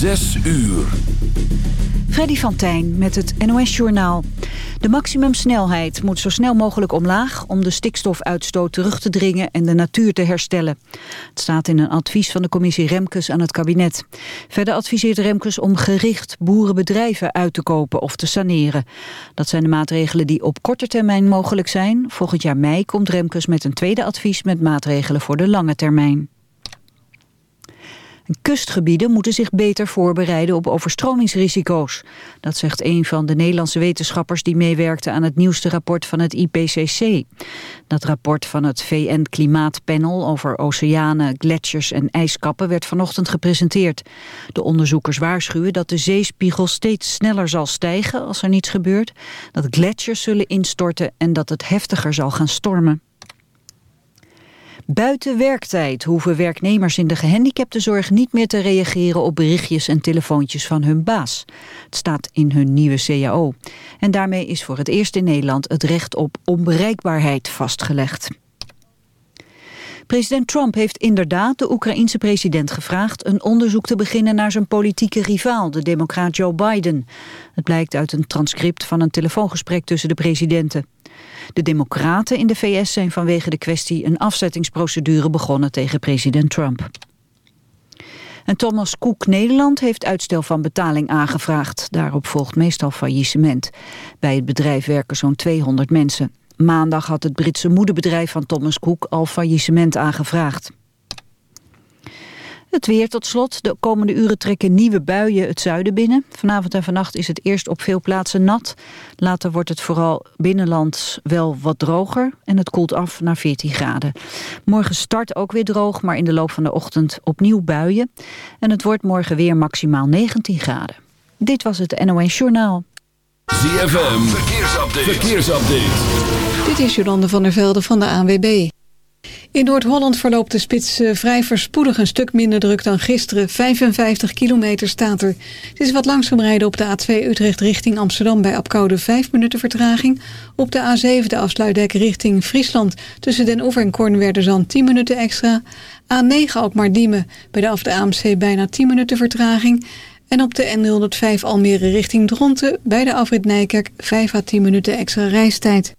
Zes uur. Freddy van Tijn met het NOS-journaal. De maximumsnelheid moet zo snel mogelijk omlaag... om de stikstofuitstoot terug te dringen en de natuur te herstellen. Het staat in een advies van de commissie Remkes aan het kabinet. Verder adviseert Remkes om gericht boerenbedrijven uit te kopen of te saneren. Dat zijn de maatregelen die op korte termijn mogelijk zijn. Volgend jaar mei komt Remkes met een tweede advies... met maatregelen voor de lange termijn. Kustgebieden moeten zich beter voorbereiden op overstromingsrisico's. Dat zegt een van de Nederlandse wetenschappers die meewerkte aan het nieuwste rapport van het IPCC. Dat rapport van het VN-klimaatpanel over oceanen, gletsjers en ijskappen werd vanochtend gepresenteerd. De onderzoekers waarschuwen dat de zeespiegel steeds sneller zal stijgen als er niets gebeurt, dat gletsjers zullen instorten en dat het heftiger zal gaan stormen. Buiten werktijd hoeven werknemers in de gehandicaptenzorg niet meer te reageren op berichtjes en telefoontjes van hun baas. Het staat in hun nieuwe CAO. En daarmee is voor het eerst in Nederland het recht op onbereikbaarheid vastgelegd. President Trump heeft inderdaad de Oekraïense president gevraagd een onderzoek te beginnen naar zijn politieke rivaal, de democraat Joe Biden. Het blijkt uit een transcript van een telefoongesprek tussen de presidenten. De democraten in de VS zijn vanwege de kwestie een afzettingsprocedure begonnen tegen president Trump. En Thomas Cook Nederland heeft uitstel van betaling aangevraagd. Daarop volgt meestal faillissement. Bij het bedrijf werken zo'n 200 mensen. Maandag had het Britse moederbedrijf van Thomas Cook al faillissement aangevraagd. Het weer tot slot. De komende uren trekken nieuwe buien het zuiden binnen. Vanavond en vannacht is het eerst op veel plaatsen nat. Later wordt het vooral binnenlands wel wat droger. En het koelt af naar 14 graden. Morgen start ook weer droog, maar in de loop van de ochtend opnieuw buien. En het wordt morgen weer maximaal 19 graden. Dit was het NOS Journaal. ZFM, verkeersupdate. verkeersupdate. Dit is Jolande van der Velde van de ANWB. In Noord-Holland verloopt de spits uh, vrij verspoedig een stuk minder druk dan gisteren. 55 kilometer staat er. Het is wat langzaam rijden op de A2 Utrecht richting Amsterdam bij Apkoude 5 minuten vertraging. Op de A7 de afsluitdek richting Friesland tussen Den Oever en Kornwerderzand 10 minuten extra. A9 Alkmaar-Diemen bij de af de AMC bijna 10 minuten vertraging. En op de N105 Almere richting Dronten bij de afrit Nijkerk 5 à 10 minuten extra reistijd.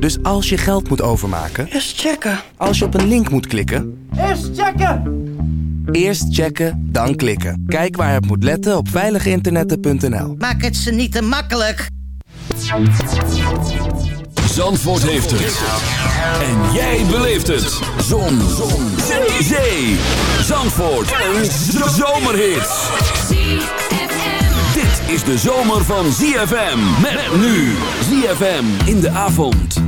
Dus als je geld moet overmaken, Eerst checken. als je op een link moet klikken, Eerst checken. eerst checken, dan klikken. Kijk waar het moet letten op veiligeinternetten.nl. Maak het ze niet te makkelijk. Zandvoort heeft het. En jij beleeft het. Zon. Zon. Zee. Zee. Zandvoort. Een zomerhit. Dit is de zomer van ZFM. Met nu. ZFM in de avond.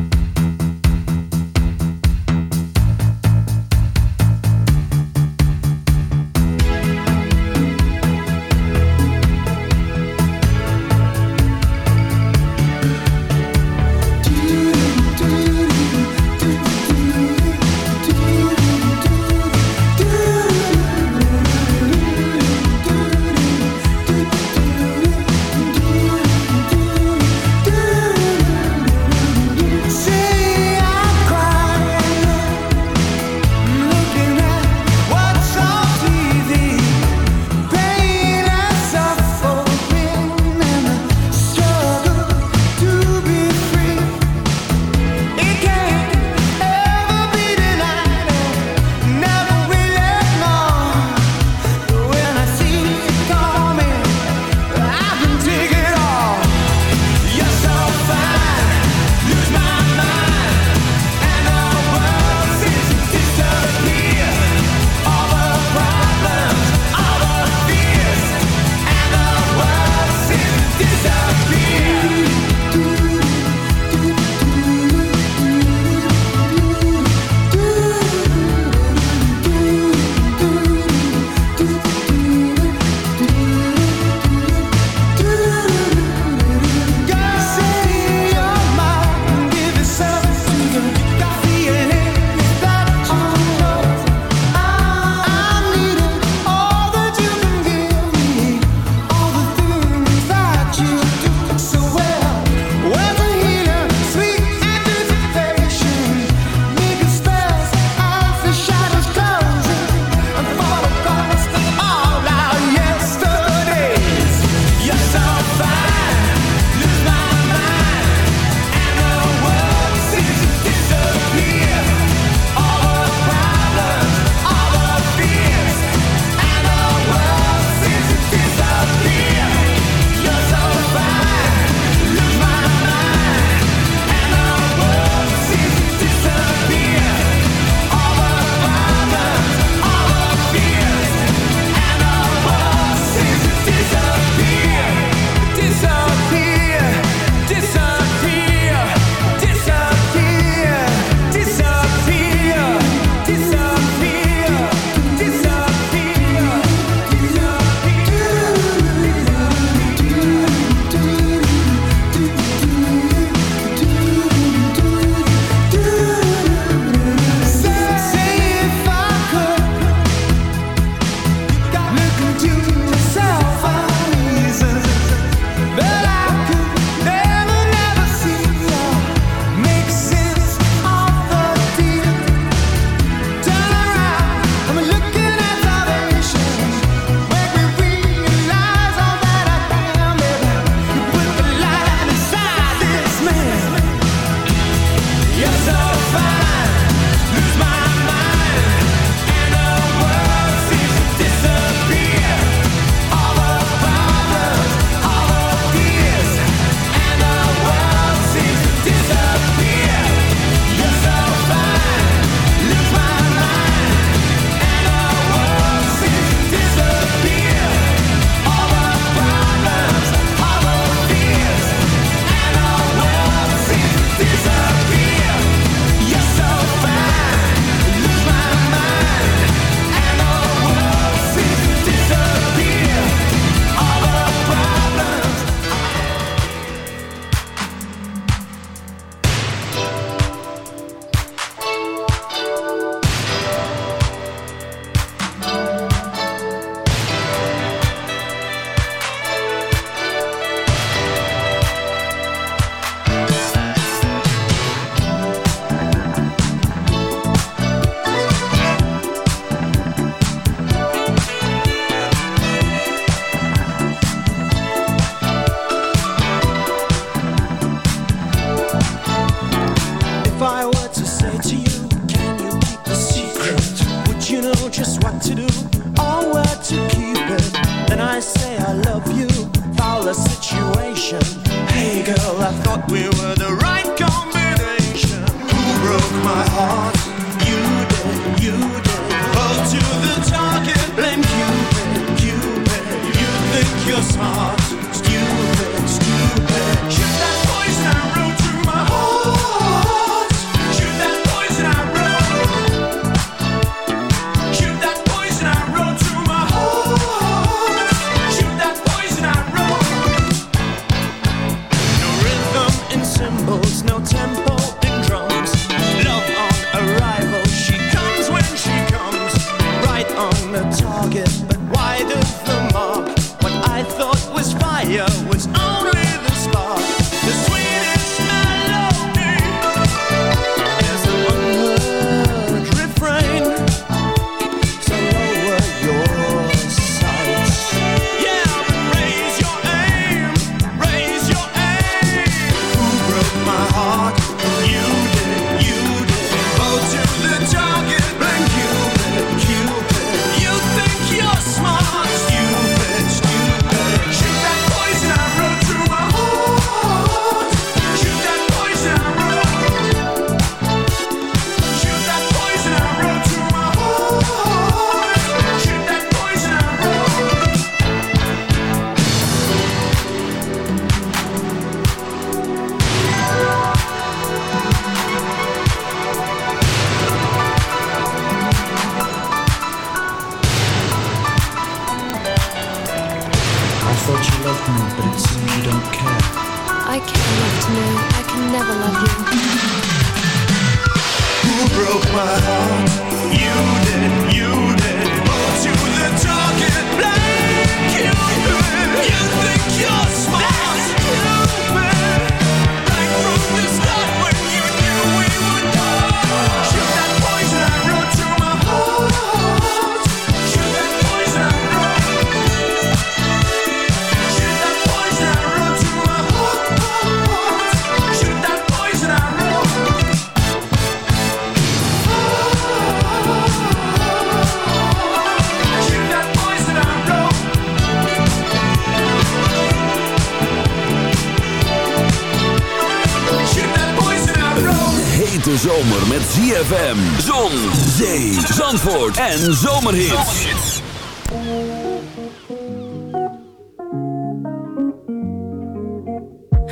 zomer met ZFM. Zon, zee, zandvoort en zomerhit.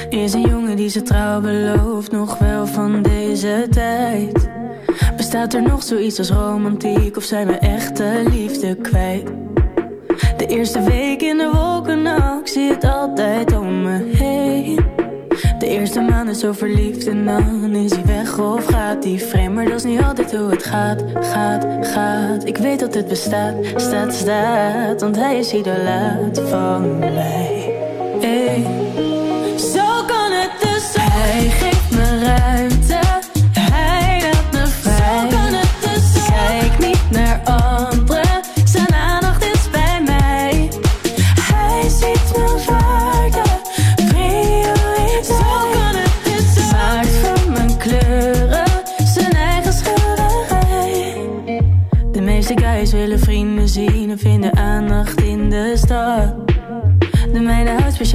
Is een jongen die ze trouw belooft, nog wel van deze tijd. Bestaat er nog zoiets als romantiek of zijn we echte liefde kwijt? De eerste week in de wolken, nou, ik zie het altijd om me heen. De eerste maand is zo verliefd en dan is hij weg of gaat die vreemd. Maar dat is niet altijd hoe het gaat, gaat, gaat. Ik weet dat het bestaat, staat, staat. Want hij is idolaat van mij. Hey.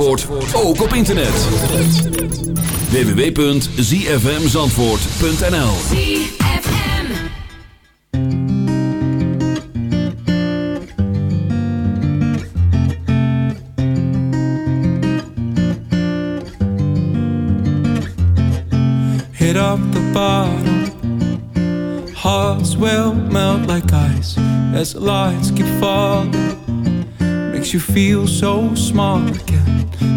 Zandvoort ook op internet. www.zfmzandvoort.nl hit up the bottom. Hearts will melt like ice as the lights keep falling. Makes you feel so again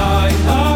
side.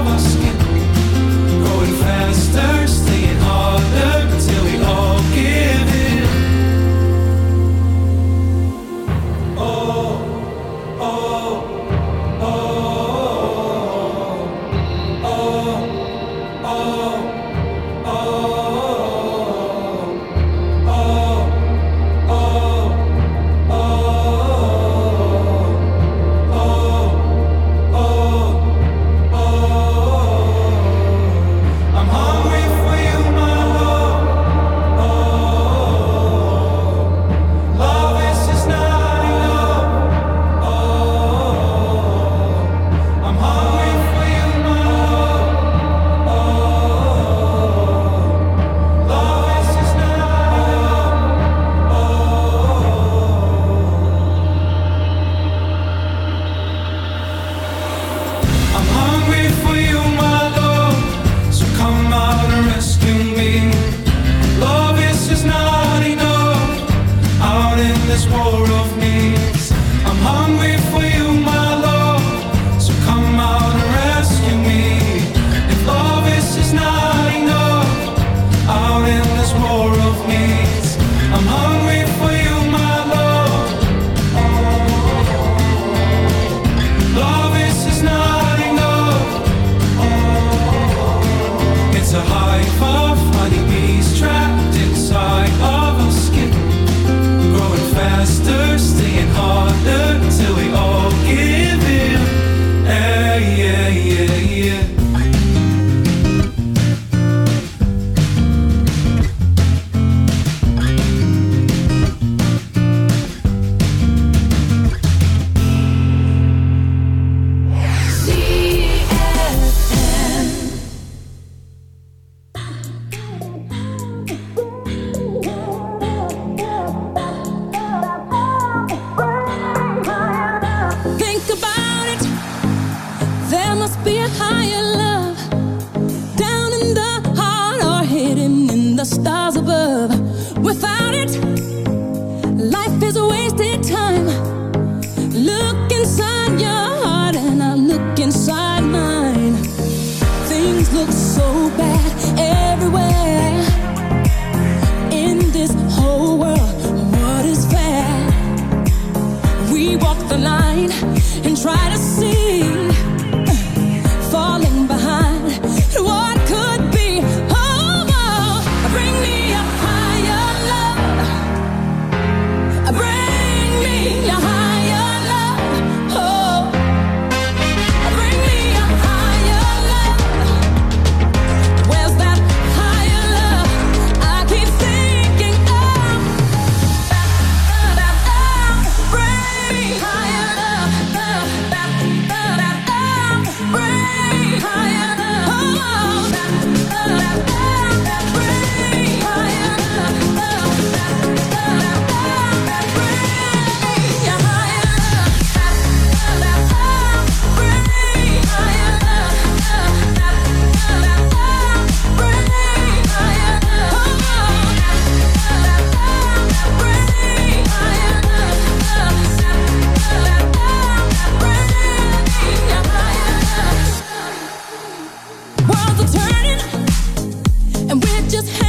we're just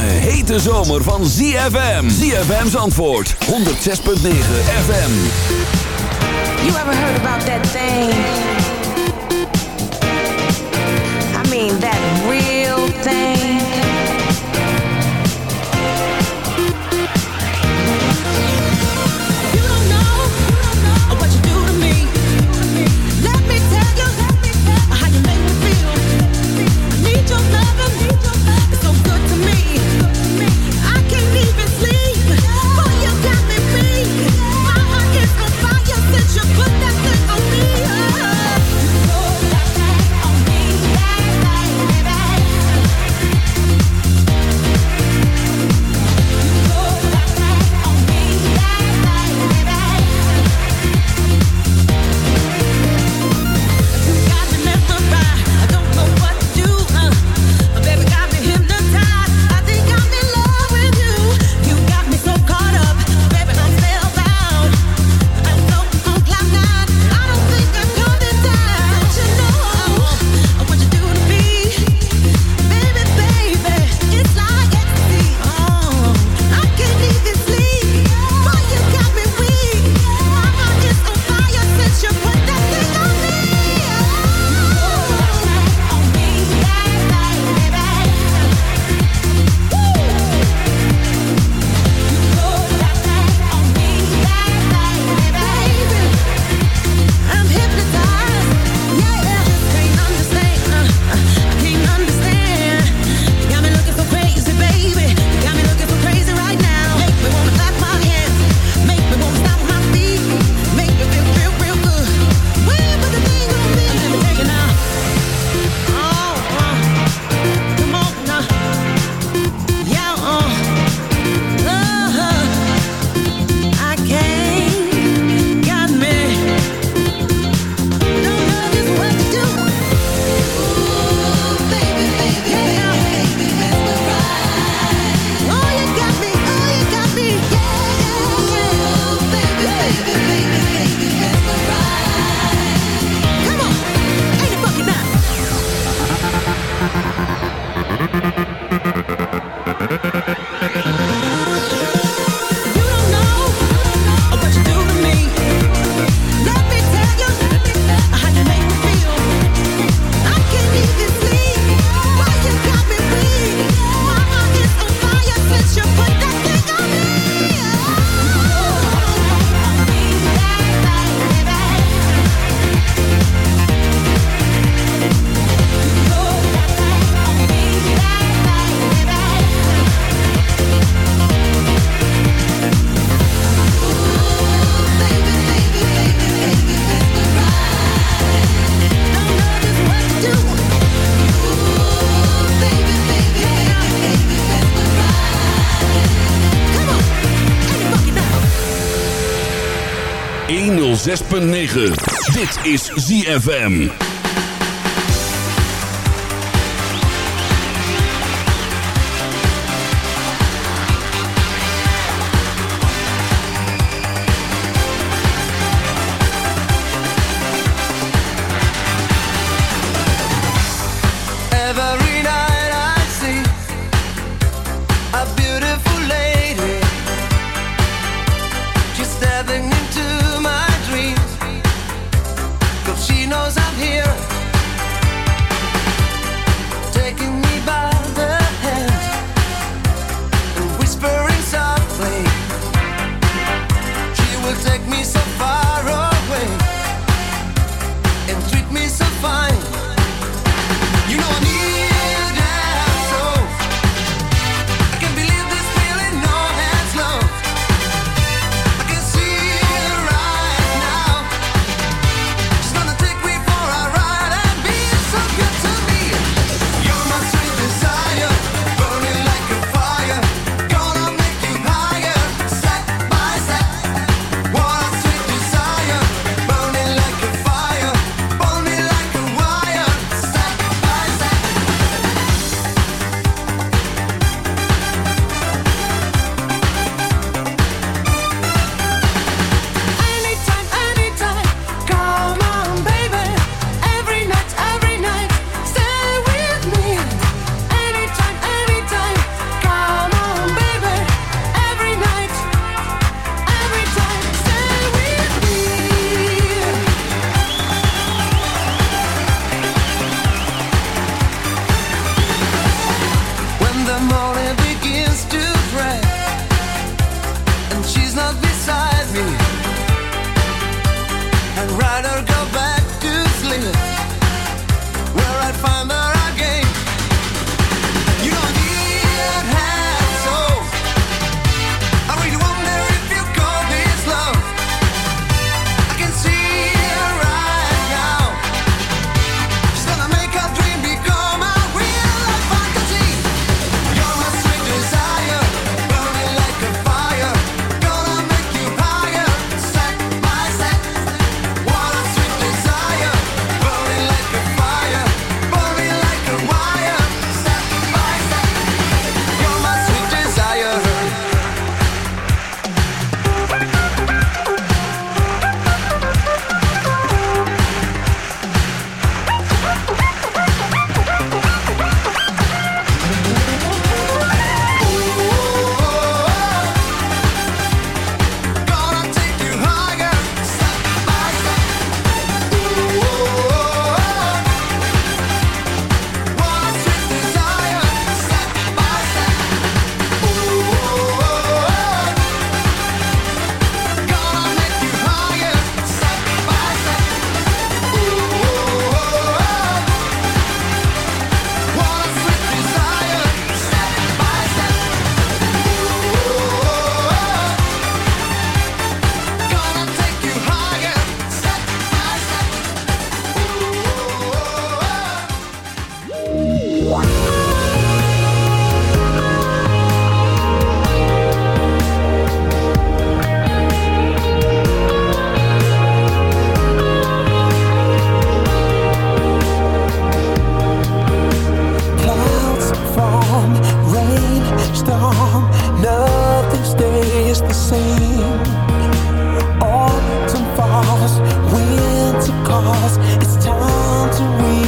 hete zomer van ZFM. ZFM Zandvoort. 106.9 FM. You ever heard about that thing? I mean, that real thing. 106.9. Dit is ZFM. to read